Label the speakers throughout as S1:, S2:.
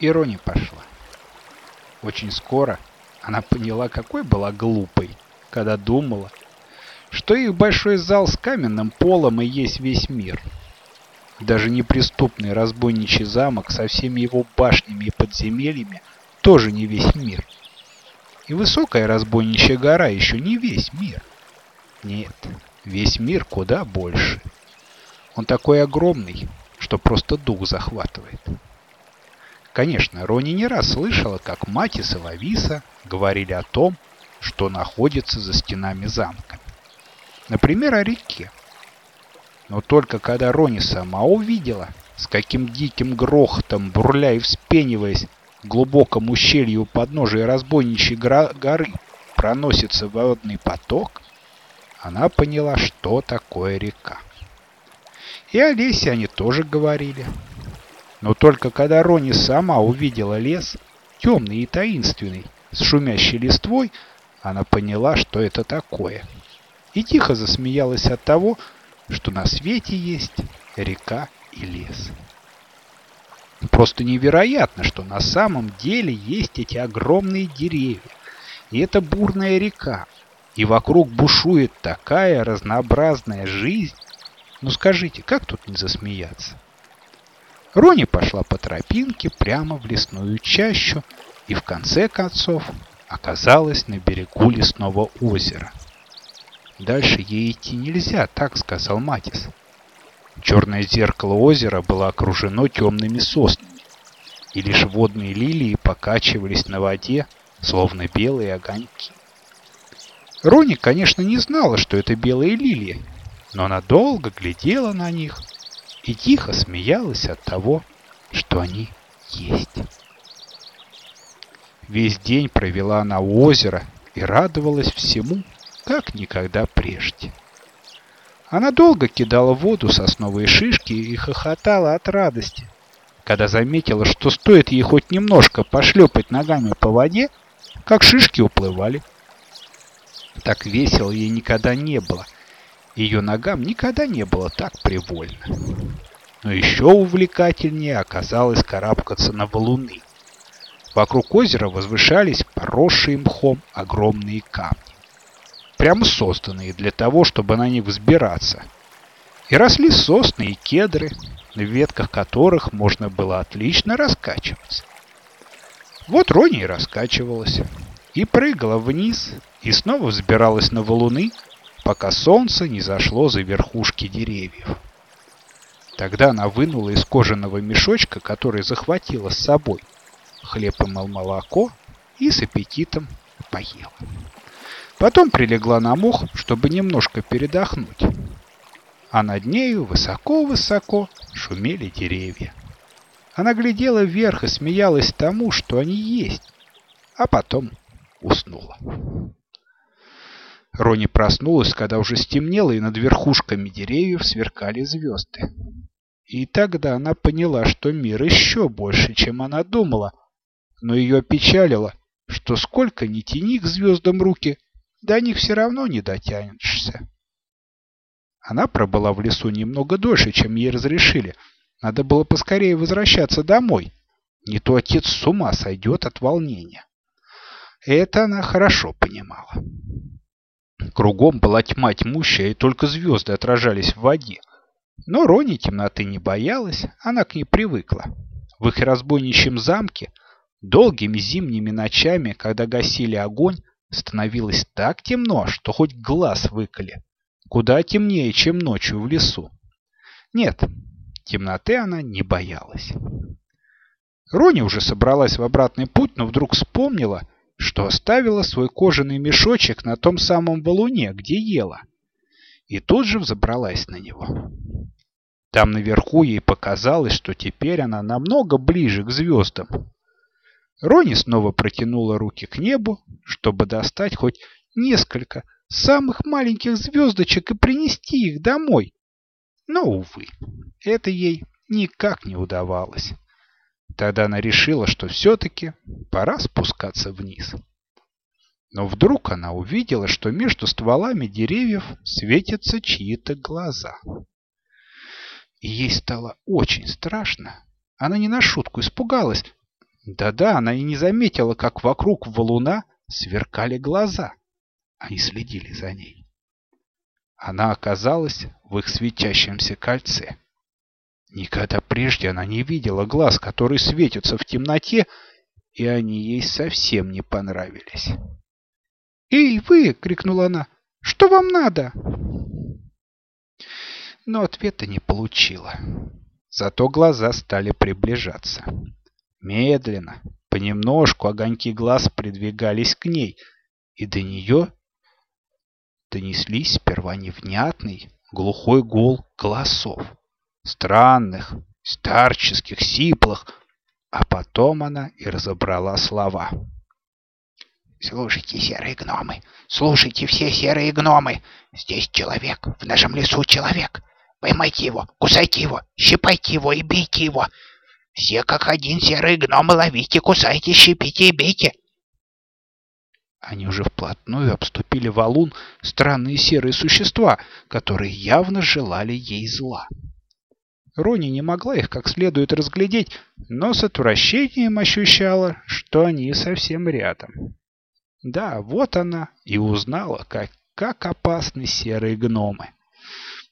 S1: И Рони пошла. Очень скоро она поняла, какой была глупой, когда думала, что их большой зал с каменным полом и есть весь мир. Даже неприступный разбойничий замок со всеми его башнями и подземельями тоже не весь мир. И высокая разбойничья гора еще не весь мир. Нет, весь мир куда больше. Он такой огромный, что просто дух захватывает. Конечно, Рони не раз слышала, как Матис и Лависа говорили о том, что находится за стенами замка. Например, о реке. Но только когда Рони сама увидела, с каким диким грохотом, бурля и вспениваясь, глубоком ущелье у подножия разбойничьей горы проносится водный поток, она поняла, что такое река. И о лесе они тоже говорили. Но только когда Рони сама увидела лес, темный и таинственный, с шумящей листвой, она поняла, что это такое. И тихо засмеялась от того, что на свете есть река и лес. Просто невероятно, что на самом деле есть эти огромные деревья. И это бурная река. И вокруг бушует такая разнообразная жизнь. Ну скажите, как тут не засмеяться? Рони пошла по тропинке прямо в лесную чащу и в конце концов оказалась на берегу лесного озера. Дальше ей идти нельзя, так сказал Матис. Черное зеркало озера было окружено темными соснами, и лишь водные лилии покачивались на воде, словно белые огоньки. Рони, конечно, не знала, что это белые лилии, но она долго глядела на них и тихо смеялась от того, что они есть. Весь день провела она у озера и радовалась всему, как никогда прежде. Она долго кидала в воду сосновые шишки и хохотала от радости, когда заметила, что стоит ей хоть немножко пошлепать ногами по воде, как шишки уплывали. Так весело ей никогда не было. Ее ногам никогда не было так привольно. Но еще увлекательнее оказалось карабкаться на валуны. Вокруг озера возвышались поросшие мхом огромные камни прямо созданные для того, чтобы на них взбираться. И росли сосны и кедры, на ветках которых можно было отлично раскачиваться. Вот Рони и раскачивалась, и прыгала вниз, и снова взбиралась на валуны, пока солнце не зашло за верхушки деревьев. Тогда она вынула из кожаного мешочка, который захватила с собой, хлеб и молоко и с аппетитом поела. Потом прилегла на мох, чтобы немножко передохнуть. А над нею высоко-высоко шумели деревья. Она глядела вверх и смеялась тому, что они есть, а потом уснула. Рони проснулась, когда уже стемнело, и над верхушками деревьев сверкали звезды. И тогда она поняла, что мир еще больше, чем она думала, но ее опечалило, что сколько ни тяни к звездам руки, до них все равно не дотянешься. Она пробыла в лесу немного дольше, чем ей разрешили. Надо было поскорее возвращаться домой. Не то отец с ума сойдет от волнения. Это она хорошо понимала. Кругом была тьма тьмущая, и только звезды отражались в воде. Но Рони темноты не боялась, она к ней привыкла. В их разбойничьем замке долгими зимними ночами, когда гасили огонь, Становилось так темно, что хоть глаз выколи. Куда темнее, чем ночью в лесу. Нет, темноты она не боялась. Рони уже собралась в обратный путь, но вдруг вспомнила, что оставила свой кожаный мешочек на том самом валуне, где ела. И тут же взобралась на него. Там наверху ей показалось, что теперь она намного ближе к звездам. Рони снова протянула руки к небу, чтобы достать хоть несколько самых маленьких звездочек и принести их домой. Но, увы, это ей никак не удавалось. Тогда она решила, что все-таки пора спускаться вниз. Но вдруг она увидела, что между стволами деревьев светятся чьи-то глаза. И ей стало очень страшно. Она не на шутку испугалась, Да-да, она и не заметила, как вокруг валуна сверкали глаза. Они следили за ней. Она оказалась в их светящемся кольце. Никогда прежде она не видела глаз, которые светятся в темноте, и они ей совсем не понравились. «Эй, вы!» — крикнула она. «Что вам надо?» Но ответа не получила. Зато глаза стали приближаться. Медленно, понемножку огоньки глаз придвигались к ней, и до нее донеслись сперва невнятный, глухой гул голосов. Странных, старческих, сиплых, а потом она и разобрала слова.
S2: «Слушайте, серые гномы, слушайте все серые гномы! Здесь человек, в нашем лесу человек! Поймайте его, кусайте его, щипайте его и бейте его! Все как один серые гномы ловите, кусайте, щипите и бейте!»
S1: Они уже вплотную обступили валун странные серые существа, которые явно желали ей зла. Рони не могла их как следует разглядеть, но с отвращением ощущала, что они совсем рядом. Да, вот она и узнала, как, как опасны серые гномы.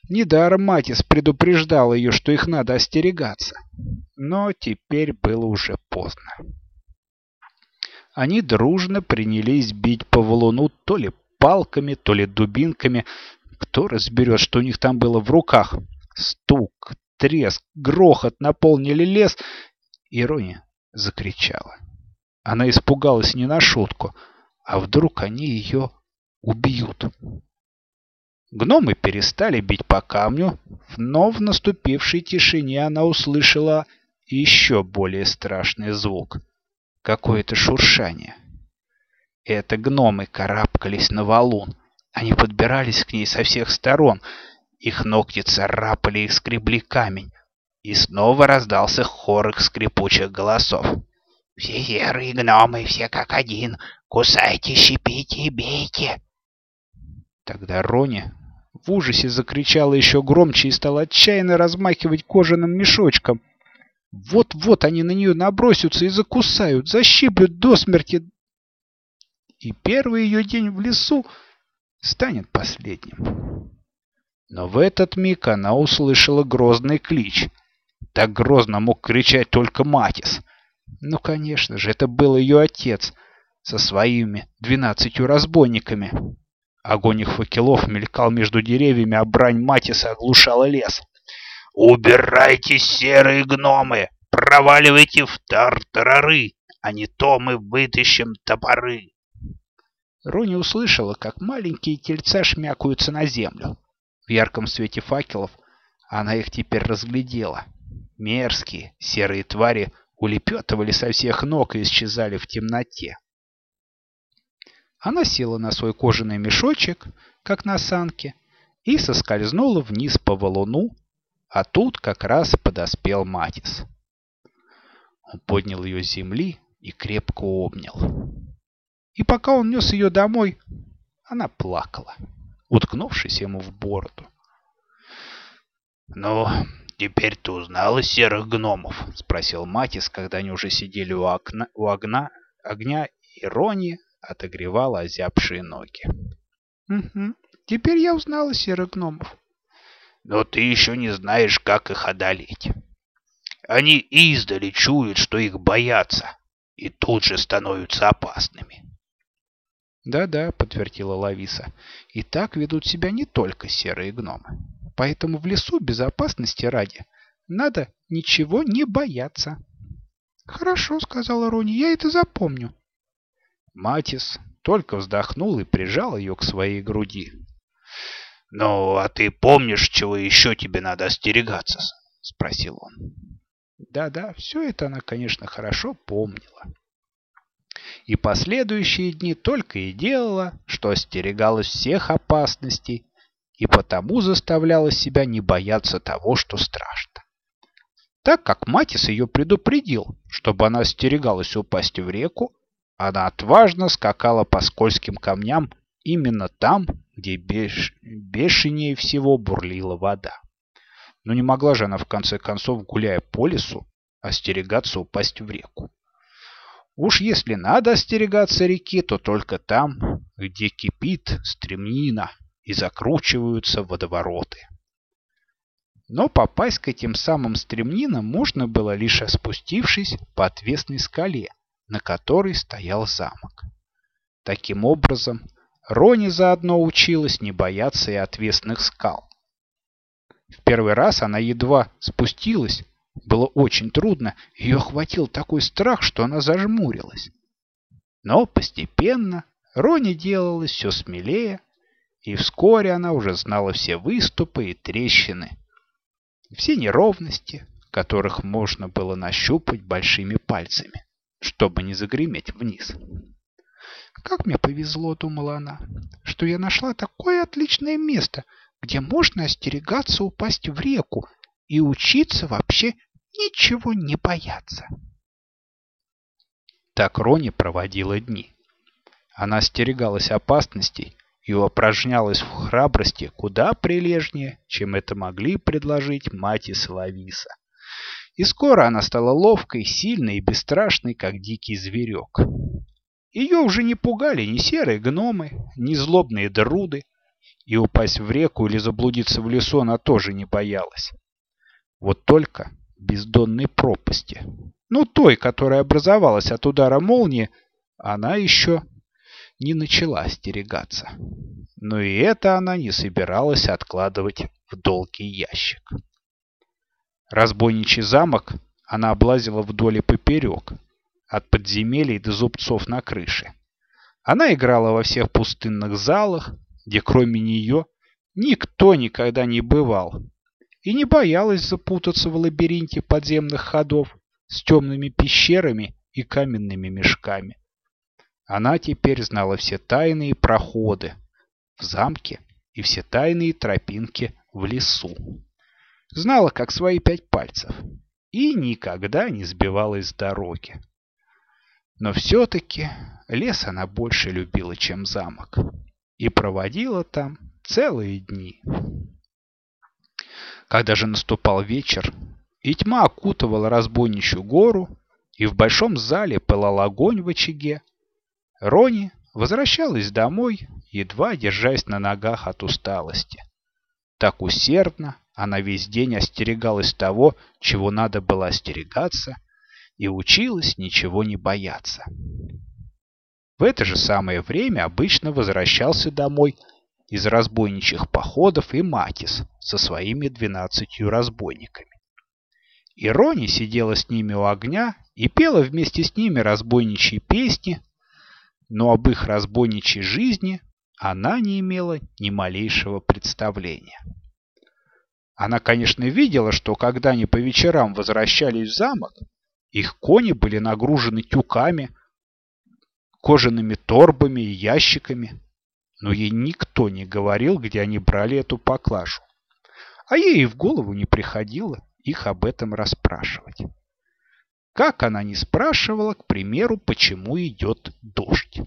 S1: Недаром Матис предупреждал ее, что их надо остерегаться. Но теперь было уже поздно. Они дружно принялись бить по валуну то ли палками, то ли дубинками. Кто разберет, что у них там было в руках? Стук, треск, грохот наполнили лес. Ирония закричала. Она испугалась не на шутку. А вдруг они ее убьют? Гномы перестали бить по камню, но в наступившей тишине она услышала еще более страшный звук. Какое-то шуршание. Это гномы карабкались на валун. Они подбирались к ней со всех сторон. Их ногти царапали и скребли камень. И снова раздался хор их скрипучих голосов.
S2: «Все серые гномы, все как один. Кусайте, щипите и бейте!»
S1: Тогда Рони в ужасе закричала еще громче и стала отчаянно размахивать кожаным мешочком. Вот-вот они на нее набросятся и закусают, защиплют до смерти. И первый ее день в лесу станет последним. Но в этот миг она услышала грозный клич. Так грозно мог кричать только Матис. Ну, конечно же, это был ее отец со своими двенадцатью разбойниками. Огонь их факелов мелькал между деревьями, а брань Матиса оглушала лес.
S2: «Убирайтесь, серые гномы! Проваливайте в тартарары, а не то мы вытащим топоры!»
S1: Рони услышала, как маленькие тельца шмякаются на землю. В ярком свете факелов она их теперь разглядела. Мерзкие серые твари улепетывали со всех ног и исчезали в темноте. Она села на свой кожаный мешочек, как на санке, и соскользнула вниз по валуну, а тут как раз подоспел Матис. Он поднял ее с земли и крепко обнял. И пока он нес ее домой, она плакала, уткнувшись ему в бороду.
S2: «Ну, теперь ты узнала серых гномов?» — спросил Матис, когда они уже сидели у, окна, у огна, огня, и Рони отогревала озябшие ноги.
S1: «Угу. Теперь я узнала серых гномов».
S2: «Но ты еще не знаешь, как их одолеть. Они издали чуют, что их боятся, и тут же становятся опасными».
S1: «Да-да», — подтвердила Лависа, — «и так ведут себя не только серые гномы. Поэтому в лесу безопасности ради надо ничего не бояться». «Хорошо», — сказала Рони, — «я это запомню». Матис только вздохнул и прижал ее к своей груди.
S2: «Ну, а ты помнишь, чего еще тебе надо остерегаться?» — спросил он.
S1: Да-да, все это она, конечно, хорошо помнила. И последующие дни только и делала, что остерегалась всех опасностей и потому заставляла себя не бояться того, что страшно. Так как Матис ее предупредил, чтобы она остерегалась упасть в реку, она отважно скакала по скользким камням именно там, где беш... бешенее всего бурлила вода. Но не могла же она в конце концов, гуляя по лесу, остерегаться упасть в реку. Уж если надо остерегаться реки, то только там, где кипит стремнина и закручиваются водовороты. Но попасть к этим самым стремнинам можно было лишь спустившись по отвесной скале, на которой стоял замок. Таким образом, Рони заодно училась не бояться и отвесных скал. В первый раз она едва спустилась, было очень трудно, ее охватил такой страх, что она зажмурилась. Но постепенно Рони делалась все смелее, и вскоре она уже знала все выступы и трещины, все неровности, которых можно было нащупать большими пальцами, чтобы не загреметь вниз. «Как мне повезло», — думала она, — «что я нашла такое отличное место, где можно остерегаться упасть в реку и учиться вообще ничего не бояться». Так Рони проводила дни. Она остерегалась опасностей и упражнялась в храбрости куда прилежнее, чем это могли предложить мать и Соловиса. И скоро она стала ловкой, сильной и бесстрашной, как дикий зверек. Ее уже не пугали ни серые гномы, ни злобные друды, и упасть в реку или заблудиться в лесу она тоже не боялась. Вот только бездонной пропасти, ну той, которая образовалась от удара молнии, она еще не начала остерегаться. Но и это она не собиралась откладывать в долгий ящик. Разбойничий замок она облазила вдоль и поперек, от подземелий до зубцов на крыше. Она играла во всех пустынных залах, где кроме нее никто никогда не бывал, и не боялась запутаться в лабиринте подземных ходов с темными пещерами и каменными мешками. Она теперь знала все тайные проходы в замке и все тайные тропинки в лесу. Знала, как свои пять пальцев, и никогда не сбивалась с дороги. Но все-таки лес она больше любила, чем замок, и проводила там целые дни. Когда же наступал вечер, и тьма окутывала разбойничью гору, и в большом зале пылал огонь в очаге, Рони возвращалась домой, едва держась на ногах от усталости. Так усердно она весь день остерегалась того, чего надо было остерегаться, и училась ничего не бояться. В это же самое время обычно возвращался домой из разбойничьих походов и Матис со своими двенадцатью разбойниками. И Рони сидела с ними у огня и пела вместе с ними разбойничьи песни, но об их разбойничьей жизни она не имела ни малейшего представления. Она, конечно, видела, что когда они по вечерам возвращались в замок, их кони были нагружены тюками, кожаными торбами и ящиками, но ей никто не говорил, где они брали эту поклажу. А ей и в голову не приходило их об этом расспрашивать. Как она не спрашивала, к примеру, почему идет дождь?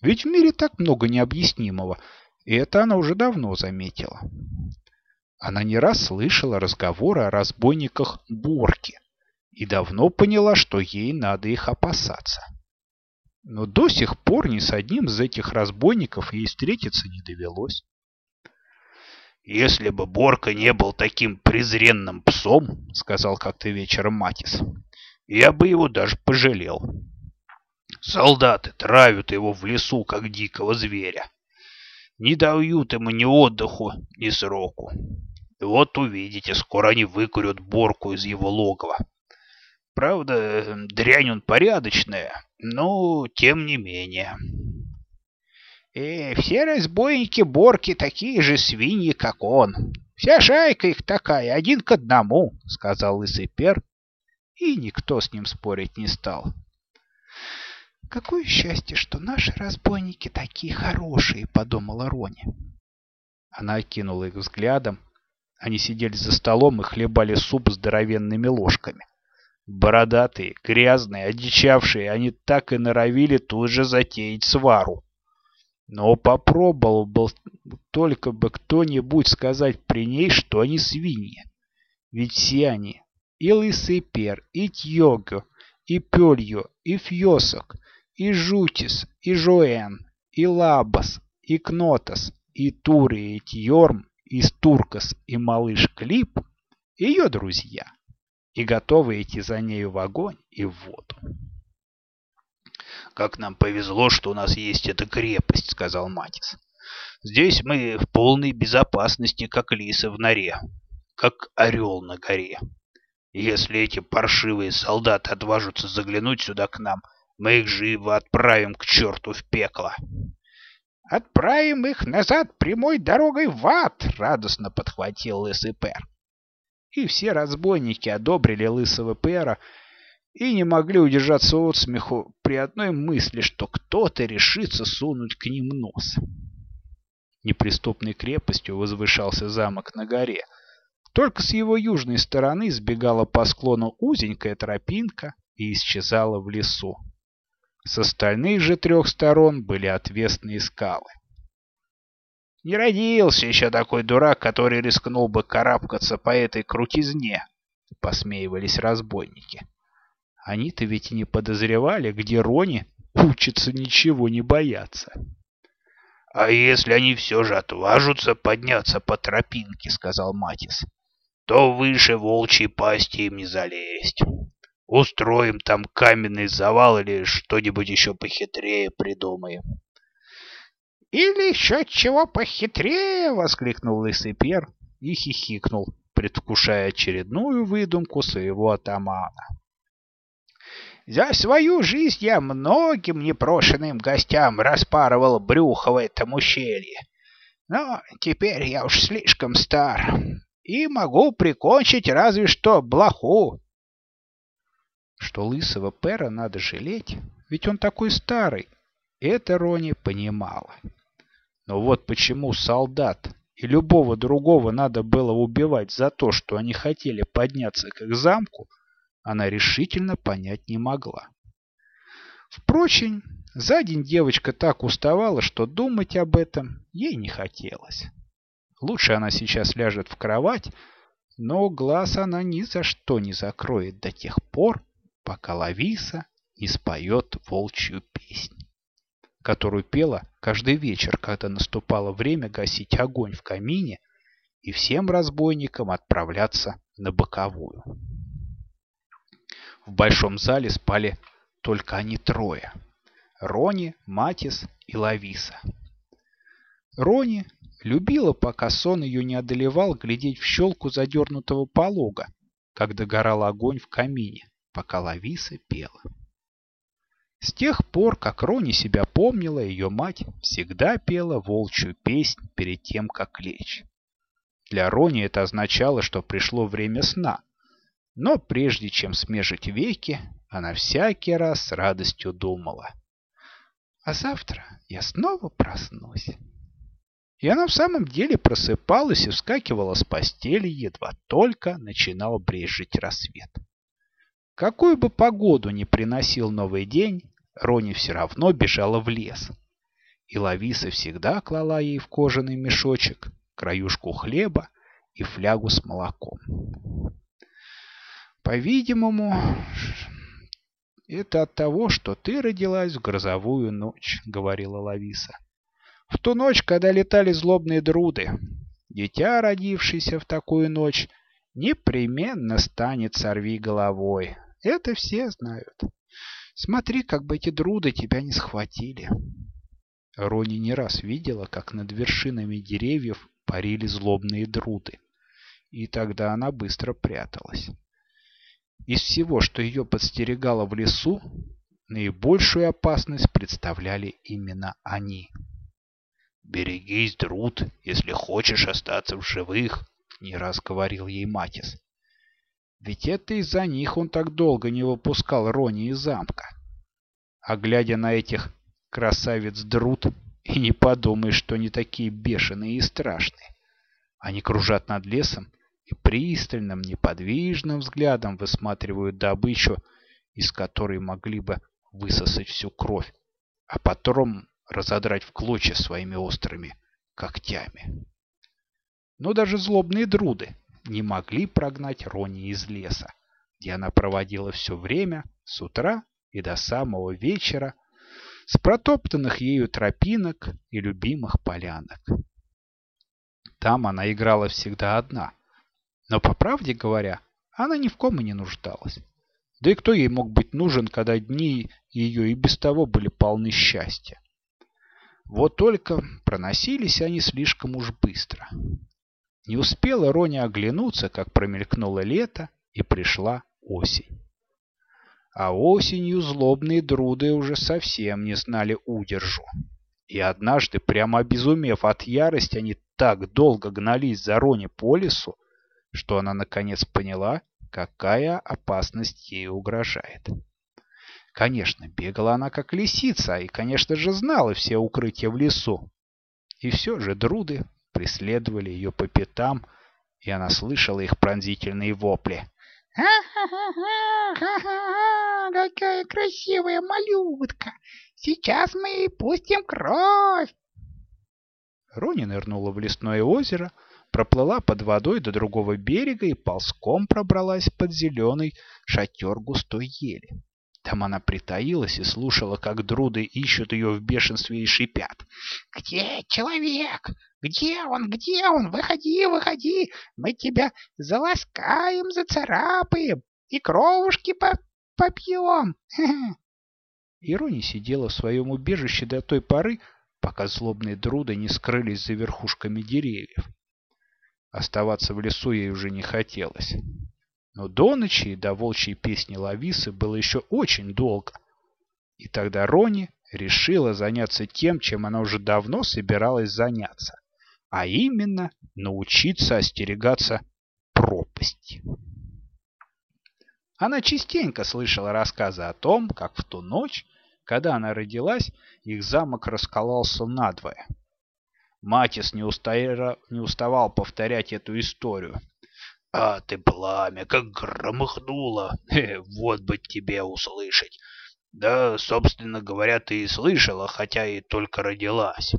S1: Ведь в мире так много необъяснимого, и это она уже давно заметила. Она не раз слышала разговоры о разбойниках Борки и давно поняла, что ей надо их опасаться. Но до сих пор ни с одним из этих разбойников ей встретиться не довелось.
S2: «Если бы Борка не был таким презренным псом, — сказал как-то вечером Матис, я бы его даже пожалел. Солдаты травят его в лесу, как дикого зверя. Не дают ему ни отдыху, ни сроку. Вот увидите, скоро они выкурят Борку из его логова. Правда, дрянь он порядочная, но тем не менее.
S3: И все разбойники Борки такие же свиньи, как он. Вся шайка их такая, один к одному, — сказал лысый пер и никто с ним спорить не стал. «Какое счастье, что наши разбойники такие хорошие!» — подумала Рони.
S1: Она окинула их взглядом. Они сидели за столом и хлебали суп здоровенными ложками. Бородатые, грязные, одичавшие, они так и норовили тут же затеять свару. Но попробовал бы только бы кто-нибудь сказать при ней, что они свиньи. Ведь все они и Лысый Пер, и Тьогу,
S3: и Пёлью, и Фьосок, и Жутис, и Жуэн, и Лабас, и Кнотас, и Тури, и Тьорм, и Стуркас, и малыш Клип — ее друзья, и готовы идти за нею в огонь и в воду.
S2: «Как нам повезло, что у нас есть эта крепость», — сказал Матис. «Здесь мы в полной безопасности, как лисы в норе, как орел на горе. Если эти паршивые солдаты отважатся заглянуть сюда к нам, мы их живо отправим к черту в пекло».
S3: «Отправим их назад прямой дорогой в ад!» — радостно подхватил лысый пер. И все разбойники одобрили лысого пера и не могли удержаться от смеху при одной мысли, что кто-то решится сунуть к ним нос. Неприступной крепостью возвышался замок на горе. Только с его южной стороны сбегала по склону узенькая тропинка и исчезала в лесу. С остальных же трех сторон были отвесные скалы.
S2: Не родился еще такой дурак, который рискнул бы карабкаться по этой крутизне, — посмеивались разбойники.
S3: Они-то ведь и не подозревали, где Рони учится ничего не бояться.
S2: — А если они все же отважутся подняться по тропинке, — сказал Матис, — то выше волчьей пасти им не залезть. Устроим там каменный завал или что-нибудь еще похитрее придумаем.
S3: «Или еще чего похитрее!» — воскликнул лысый пер и хихикнул, предвкушая очередную выдумку своего атамана. «За свою жизнь я многим непрошенным гостям распарывал брюхо в этом ущелье, но теперь я уж слишком стар и могу прикончить разве что блоху что лысого Пера надо жалеть, ведь он такой старый. Это Рони понимала. Но вот почему солдат и любого другого надо было убивать за то, что они хотели подняться к их замку, она решительно понять не могла. Впрочем, за день девочка так уставала, что думать об этом ей не хотелось. Лучше она сейчас ляжет в кровать, но глаз она ни за что не закроет до тех пор, пока Лависа не споет волчью песнь, которую пела каждый вечер, когда наступало время гасить огонь в камине и всем разбойникам отправляться на боковую. В большом зале спали только они трое — Рони, Матис и Лависа. Рони любила, пока сон ее не одолевал, глядеть в щелку задернутого полога, как догорал огонь в камине пока Лависа пела. С тех пор, как Рони себя помнила, ее мать всегда пела волчью песнь перед тем, как лечь. Для Рони это означало, что пришло время сна, но прежде чем смежить веки, она всякий раз с радостью думала. «А завтра я снова проснусь». И она в самом деле просыпалась и вскакивала с постели, едва только начинал брежить рассвет. Какую бы погоду ни приносил новый день, Рони все равно бежала в лес. И Лависа всегда клала ей в кожаный мешочек краюшку хлеба и флягу с молоком. По-видимому, это от того, что ты родилась в грозовую ночь, говорила Лависа. В ту ночь, когда летали злобные друды. Дитя, родившееся в такую ночь, непременно станет сорви головой. Это все знают. Смотри, как бы эти друды тебя не схватили. Рони не раз видела, как над вершинами деревьев парили злобные друды. И тогда она быстро пряталась. Из всего, что ее подстерегало в лесу, наибольшую опасность представляли именно они.
S2: «Берегись, друд, если хочешь остаться в живых», не раз говорил ей Матис.
S3: Ведь это из-за них он так долго не выпускал Рони из замка. А глядя на этих красавиц Друт, и не подумаешь, что они такие бешеные и страшные. Они кружат над лесом и пристальным, неподвижным взглядом высматривают добычу, из которой могли бы высосать всю кровь, а потом разодрать в клочья своими острыми когтями. Но даже злобные друды не могли прогнать Рони из леса,
S1: где она проводила все время с утра и до самого вечера с протоптанных ею тропинок и любимых полянок. Там она играла всегда одна, но, по правде говоря, она ни в ком и не нуждалась. Да и кто ей мог быть нужен, когда дни ее и без того были полны счастья? Вот только проносились они слишком уж быстро. Не успела Рони оглянуться, как промелькнуло лето, и пришла осень. А осенью злобные друды уже совсем не знали удержу. И однажды, прямо обезумев от ярости, они так долго гнались за Рони по лесу, что она наконец поняла, какая опасность ей угрожает. Конечно, бегала она как лисица и, конечно же, знала все укрытия в лесу. И все же друды преследовали ее по пятам, и она слышала их пронзительные вопли.
S2: «Ха-ха-ха! Какая красивая малютка! Сейчас мы ей пустим кровь!»
S1: Рони нырнула в лесное озеро, проплыла под водой до другого берега и ползком пробралась под зеленый шатер густой ели. Там она притаилась и слушала, как друды ищут ее в бешенстве и шипят.
S2: «Где человек? Где он? Где он? Выходи, выходи! Мы тебя заласкаем, зацарапаем и кровушки по попьем!»
S1: Ирони сидела в своем убежище до той поры, пока злобные друды не скрылись за верхушками деревьев. Оставаться в лесу ей уже не хотелось. Но до ночи до волчьей песни Лависы было еще очень долго. И тогда Рони решила заняться тем, чем она уже давно собиралась заняться, а именно научиться остерегаться пропасти. Она частенько слышала рассказы о том, как в ту ночь, когда она родилась, их замок раскололся надвое. Матис не, уста... не уставал повторять эту историю, а ты пламя, как громыхнуло. Хе, вот бы тебе услышать. Да, собственно говоря, ты и слышала, хотя и только родилась.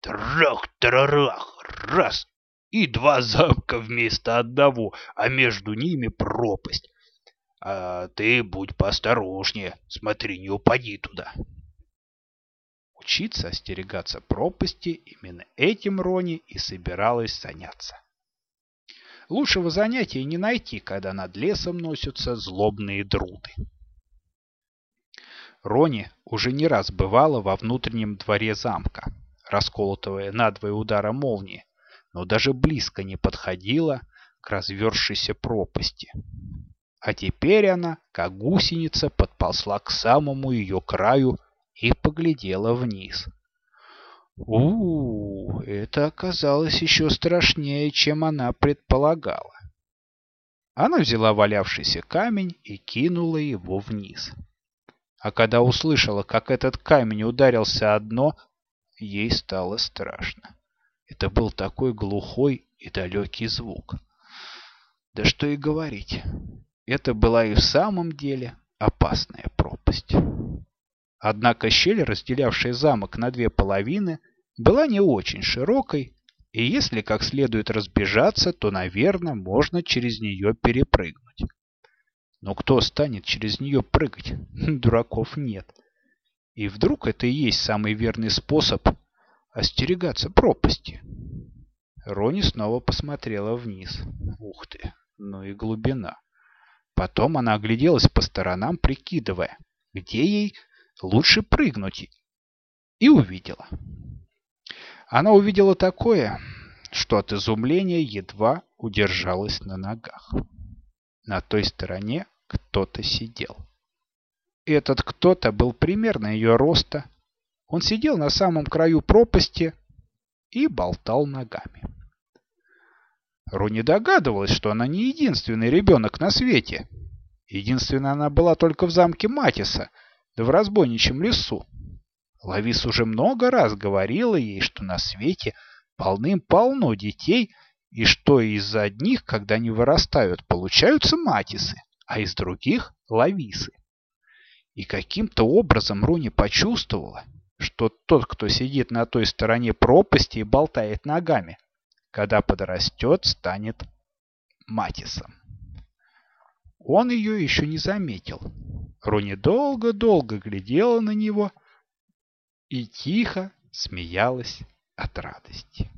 S1: Трах-тарарах, раз, и два замка вместо одного, а между ними пропасть. А ты будь поосторожнее, смотри, не упади туда. Учиться остерегаться пропасти именно этим Рони и собиралась заняться. Лучшего занятия не найти, когда над лесом носятся злобные друды. Рони уже не раз бывала во внутреннем дворе замка, расколотого надвое удара молнии, но даже близко не подходила к развершейся пропасти. А теперь она, как гусеница, подползла к самому ее краю и поглядела вниз. У, это оказалось еще страшнее, чем она предполагала. Она взяла валявшийся камень и кинула его вниз. А когда услышала, как этот камень ударился о дно, ей стало страшно. Это был такой глухой и далекий звук. Да что и говорить, это была и в самом деле опасная пропасть. Однако щель, разделявшая замок на две половины, была не очень широкой, и если как следует разбежаться, то, наверное, можно через нее перепрыгнуть. Но кто станет через нее прыгать? Дураков нет. И вдруг это и есть самый верный способ остерегаться пропасти. Рони снова посмотрела вниз. Ух ты, ну и глубина. Потом она огляделась по сторонам, прикидывая, где ей лучше прыгнуть, и увидела. Она увидела такое, что от изумления едва удержалась на ногах. На той стороне кто-то сидел. Этот кто-то был примерно ее роста. Он сидел на самом краю пропасти и болтал ногами. Руни догадывалась, что она не единственный ребенок на свете. Единственная она была только в замке Матиса, да в разбойничьем лесу. Лавис уже много раз говорила ей, что на свете полным-полно детей, и что из одних, когда они вырастают, получаются матисы, а из других — лависы. И каким-то образом Руни почувствовала, что тот, кто сидит на той стороне пропасти и болтает ногами, когда подрастет, станет матисом. он ее еще не заметил. Руни долго-долго глядела на него и тихо смеялась от радости.